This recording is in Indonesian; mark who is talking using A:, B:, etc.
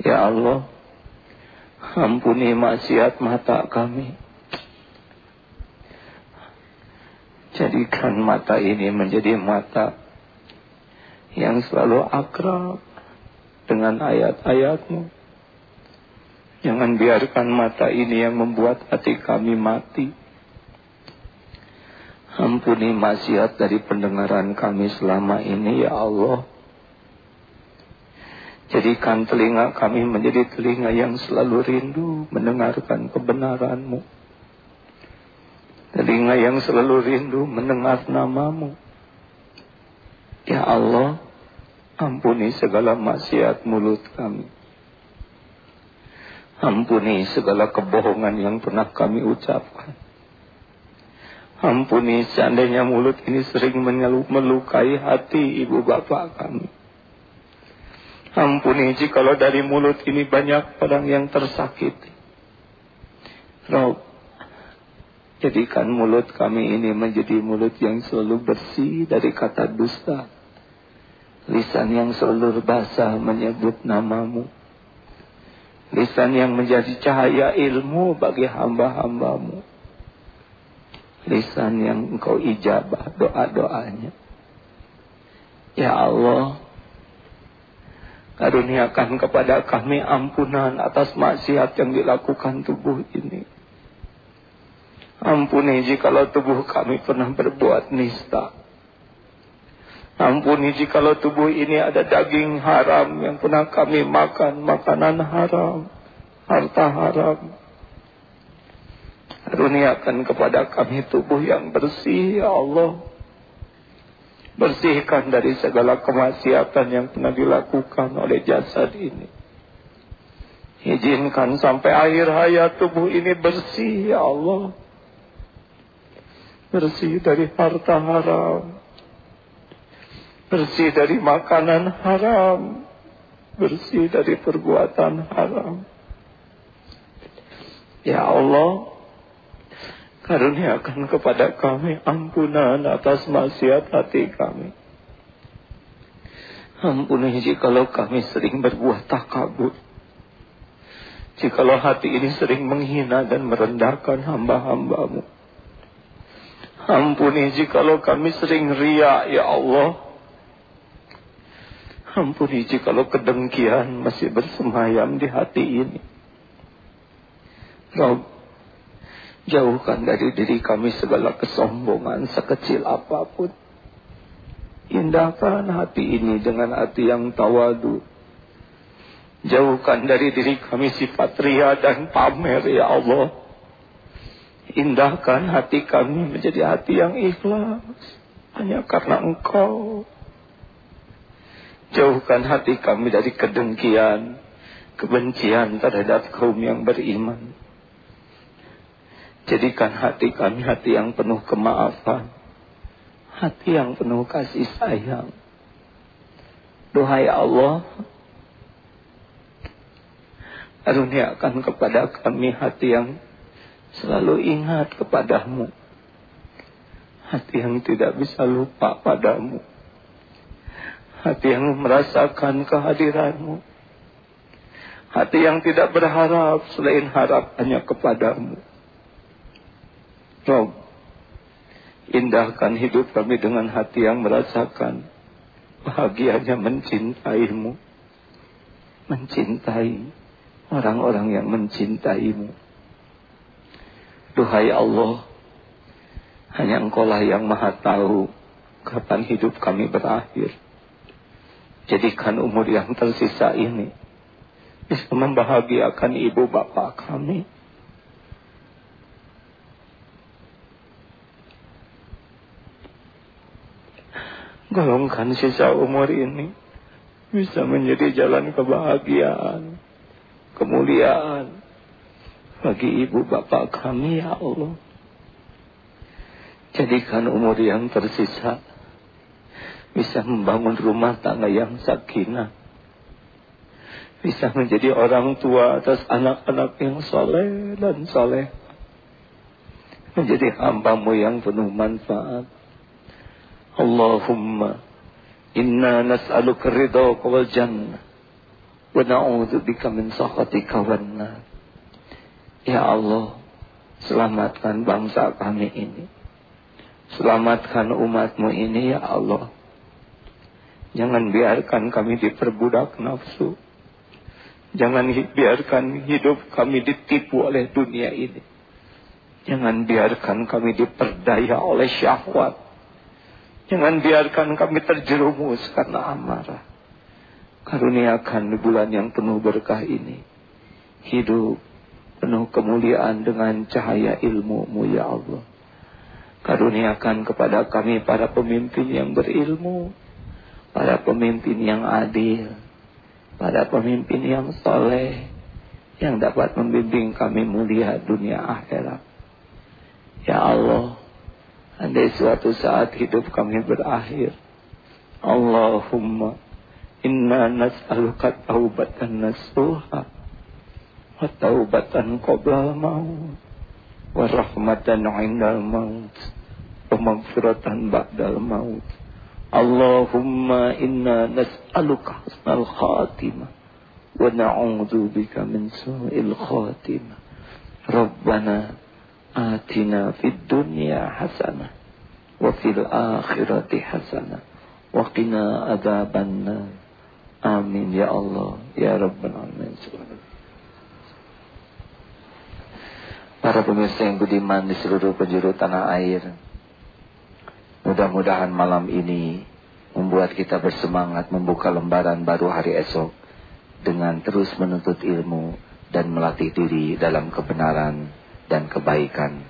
A: Ya Allah, ampuni maksiat mata kami. Jadikan mata ini menjadi mata yang selalu akrab dengan ayat-ayatmu. Jangan biarkan mata ini yang membuat hati kami mati. Ampuni maksiat dari pendengaran kami selama ini ya Allah. Jadikan telinga kami menjadi telinga yang selalu rindu mendengarkan kebenaranmu. Telinga yang selalu rindu mendengar namamu. Ya Allah, ampuni segala maksiat mulut kami. Ampuni segala kebohongan yang pernah kami ucapkan. Ampuni seandainya mulut ini sering melukai hati ibu bapak kami. Ampuni jikalau dari mulut ini banyak orang yang tersakiti. Rob, jadikan mulut kami ini menjadi mulut yang selalu bersih dari kata dusta. Lisan yang selalu basah menyebut namamu. Lisan yang menjadi cahaya ilmu bagi hamba-hambamu. Lisan yang engkau ijabah doa-doanya. Ya Allah, Karuniakan kepada kami ampunan atas maksiat yang dilakukan tubuh ini. Ampuni jikalau tubuh kami pernah berbuat nista. Ampuni jikalau tubuh ini ada daging haram yang pernah kami makan, makanan haram, harta haram. Karuniakan kepada kami tubuh yang bersih, ya Allah. Bersihkan dari segala kemaksiatan yang pernah dilakukan oleh jasad ini. Izinkan sampai akhir hayat tubuh ini bersih, ya Allah. Bersih dari harta haram. Bersih dari makanan haram. Bersih dari perbuatan haram. Ya Allah, Karuniakan kepada kami ampunan atas maksiat hati kami. Ampuni jikalau kami sering berbuat takabur. Jikalau hati ini sering menghina dan merendahkan hamba-hambamu. Ampuni jikalau kami sering ria, ya Allah. Ampuni jikalau kedengkian masih bersemayam di hati ini. Rabb, Jauhkan dari diri kami segala kesombongan sekecil apa pun. Indahkan hati ini dengan hati yang tawadu. Jauhkan dari diri kami sifat ria dan pamer ya Allah. Indahkan hati kami menjadi hati yang ikhlas. Hanya karena engkau. Jauhkan hati kami dari kedengkian, kebencian terhadap kaum yang beriman. Jadikan hati kami hati yang penuh kemaafan. Hati yang penuh kasih sayang. Duhai Allah, karuniakan kepada kami hati yang selalu ingat kepadamu. Hati yang tidak bisa lupa padamu. Hati yang merasakan kehadiranmu. Hati yang tidak berharap selain harapannya kepadamu. Rob, indahkan hidup kami dengan hati yang merasakan bahagianya mencintaimu. Mencintai orang-orang yang mencintaimu. Duhai Allah, hanya engkau lah yang maha tahu kapan hidup kami berakhir. Jadikan umur yang tersisa ini bisa membahagiakan ibu bapak kami Golongkan sisa umur ini bisa menjadi jalan kebahagiaan, kemuliaan bagi ibu bapak kami ya Allah. Jadikan umur yang tersisa bisa membangun rumah tangga yang sakinah. Bisa menjadi orang tua atas anak-anak yang soleh dan soleh. Menjadi hambamu yang penuh manfaat. اللهم إنا نسألك الرضا والجنة Wa na'udzubika min sakhatika wan Ya Allah, selamatkan bangsa kami ini. Selamatkan umatmu ini ya Allah. Jangan biarkan kami diperbudak nafsu. Jangan biarkan hidup kami ditipu oleh dunia ini. Jangan biarkan kami diperdaya oleh syahwat. Jangan biarkan kami terjerumus karena amarah. Karuniakan bulan yang penuh berkah ini. Hidup penuh kemuliaan dengan cahaya ilmu-Mu ya Allah. Karuniakan kepada kami para pemimpin yang berilmu, para pemimpin yang adil, para pemimpin yang soleh, yang dapat membimbing kami mulia dunia akhirat. Ya Allah, andai suatu saat hidup kami berakhir, Allahumma inna nas'aluka taubatan nasuha wa taubatan qabla maut wa rahmatan 'indal maut wa maghfiratan ba'dal maut Allahumma inna nas'aluka husnal khatimah wa na'udzu bika min su'il khatimah. Rabbana atina fid dunya hasanah wa fil akhirati hasanah wa qina adzabannar amin ya Allah ya rabbal alamin Para pemirsa yang budiman di seluruh penjuru tanah air. Mudah-mudahan malam ini membuat kita bersemangat membuka lembaran baru hari esok dengan terus menuntut ilmu dan melatih diri dalam kebenaran dan kebaikan.